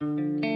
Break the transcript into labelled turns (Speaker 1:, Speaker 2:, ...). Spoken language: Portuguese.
Speaker 1: Música